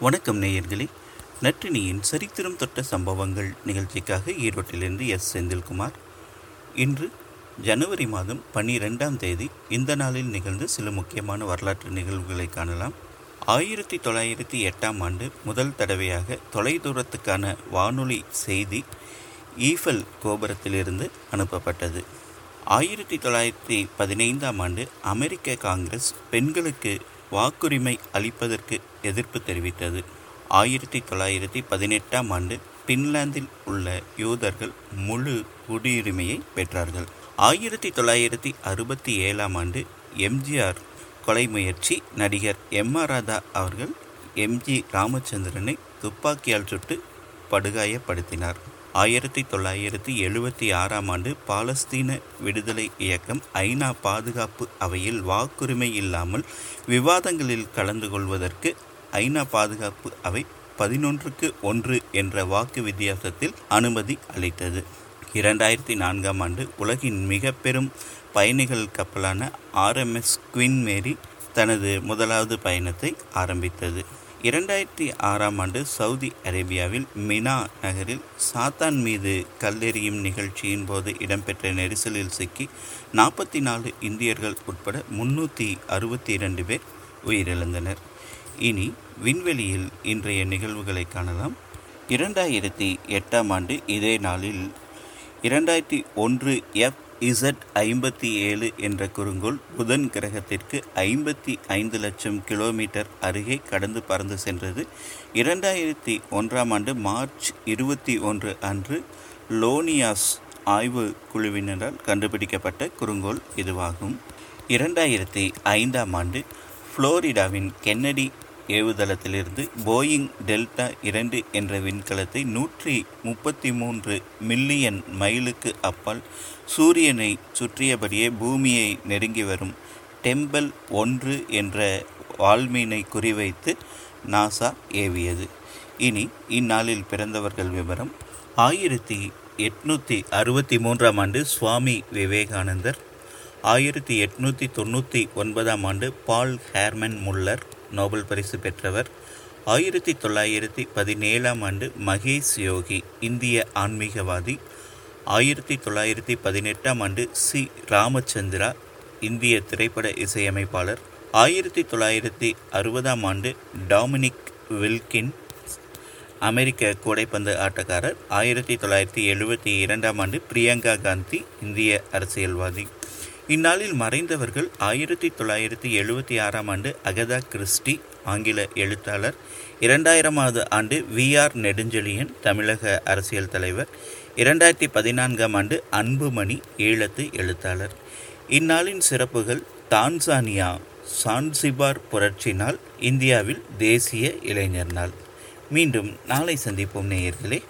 வணக்கம் நேயர்களே. நற்றினியின் சரித்திரம் தொட்ட சம்பவங்கள் நிகழ்ச்சிக்காக ஈரோட்டிலிருந்து எஸ். செந்தில்குமார். இன்று ஜனவரி மாதம் பன்னிரெண்டாம் தேதி இந்த நாளில் நிகழ்ந்த சில முக்கியமான வரலாற்று நிகழ்வுகளை காணலாம். ஆயிரத்தி தொள்ளாயிரத்தி எட்டாம் ஆண்டு முதல் தடவையாக தொலைதூரத்துக்கான வானொலி செய்தி ஈஃபல் கோபுரத்திலிருந்து அனுப்பப்பட்டது. ஆயிரத்தி தொள்ளாயிரத்தி பதினைந்தாம் ஆண்டு அமெரிக்க காங்கிரஸ் பெண்களுக்கு வாக்குரிமை அளிப்பதற்கு எதிர்ப்பு தெரிவித்தது. ஆயிரத்தி தொள்ளாயிரத்தி பதினெட்டாம் ஆண்டு பின்லாந்தில் உள்ள யூதர்கள் முழு குடியுரிமையை பெற்றார்கள். ஆயிரத்தி தொள்ளாயிரத்தி அறுபத்தி ஏழாம் ஆண்டு எம்ஜிஆர் கொலை முயற்சி நடிகர் எம் ஆர் ராதா அவர்கள் எம்ஜி ராமச்சந்திரனை துப்பாக்கியால் சுட்டு படுகாயப்படுத்தினார். ஆயிரத்தி தொள்ளாயிரத்தி எழுபத்தி ஆறாம் ஆண்டு பாலஸ்தீன விடுதலை இயக்கம் ஐநா பாதுகாப்பு அவையில் வாக்குரிமை இல்லாமல் விவாதங்களில் கலந்து கொள்வதற்கு ஐநா பாதுகாப்பு அவை பதினொன்றுக்கு ஒன்று என்ற வாக்கு வித்தியாசத்தில் அனுமதி அளித்தது. இரண்டாயிரத்தி நான்காம் ஆண்டு உலகின் மிக பெரும் பயணிகள் கப்பலான ஆர்எம்எஸ் குவின் மேரி தனது முதலாவது பயணத்தை ஆரம்பித்தது. இரண்டாயிரத்தி ஆறாம் ஆண்டு சவுதி அரேபியாவில் மினா நகரில் சாத்தான் மீது கல்லெறியும் நிகழ்ச்சியின் போது இடம்பெற்ற நெரிசலில் சிக்கி நாற்பத்தி நாலு இந்தியர்கள் உட்பட முன்னூற்றி அறுபத்தி இரண்டு பேர் உயிரிழந்தனர். இனி விண்வெளியில் இன்றைய நிகழ்வுகளை காணலாம். இரண்டாயிரத்தி எட்டாம் ஆண்டு இதே நாளில் இரண்டாயிரத்தி ஒன்று எஃப் இசட் ஐம்பத்தி ஏழு என்ற குறுங்கோள் புதன் கிரகத்திற்கு ஐம்பத்தி ஐந்து லட்சம் கிலோமீட்டர் அருகே கடந்து பறந்து சென்றது. இரண்டாயிரத்தி ஒன்றாம் ஆண்டு மார்ச் இருபத்தி ஒன்று அன்று லோனியாஸ் ஆய்வு குழுவினரால் கண்டுபிடிக்கப்பட்ட குறுங்கோள் இதுவாகும். இரண்டாயிரத்தி ஐந்தாம் ஆண்டு புளோரிடாவின் கென்னடி ஏவுதளத்திலிருந்து போயிங் டெல்டா இரண்டு என்ற விண்கலத்தை நூற்றி முப்பத்தி மூன்று மில்லியன் மைலுக்கு அப்பால் சூரியனை சுற்றியபடியே பூமியை நெருங்கி வரும் டெம்பல் ஒன்று என்ற வால்மீனை குறிவைத்து நாசா ஏவியது. இனி இந்நாளில் பிறந்தவர்கள் விவரம். ஆயிரத்தி எட்நூற்றி அறுபத்தி மூன்றாம் ஆண்டு சுவாமி விவேகானந்தர் ஆயிரத்தி எட்நூற்றி தொண்ணூற்றி ஒன்பதாம் ஆண்டு பால் ஹேர்மன் முல்லர் நோபல் பரிசு பெற்றவர். ஆயிரத்தி தொள்ளாயிரத்தி பதினேழாம் ஆண்டு மகேஷ் யோகி இந்திய ஆன்மீகவாதி. ஆயிரத்தி தொள்ளாயிரத்தி பதினெட்டாம் ஆண்டு சி. ராமச்சந்திரா இந்திய திரைப்பட இசையமைப்பாளர். ஆயிரத்தி தொள்ளாயிரத்தி அறுபதாம் ஆண்டு டாமினிக் வில்கின் அமெரிக்க கூடைப்பந்து ஆட்டக்காரர். ஆயிரத்தி தொள்ளாயிரத்தி எழுபத்தி இரண்டாம் ஆண்டு பிரியங்கா காந்தி இந்திய அரசியல்வாதி. இந்நாளில் மறைந்தவர்கள் ஆயிரத்தி தொள்ளாயிரத்தி எழுபத்தி ஆறாம் ஆண்டு அகதா கிறிஸ்டி ஆங்கில எழுத்தாளர். இரண்டாயிரமாவது ஆண்டு வி ஆர் நெடுஞ்செழியன் தமிழக அரசியல் தலைவர். இரண்டாயிரத்தி பதினான்காம் ஆண்டு அன்புமணி ஈழத்து எழுத்தாளர். இந்நாளின் சிறப்புகள் தான்சானியா சான்சிபார் புரட்சி நாள் இந்தியாவில் தேசிய இளைஞர் நாள். மீண்டும் நாளை சந்திப்போம் நேயர்களே.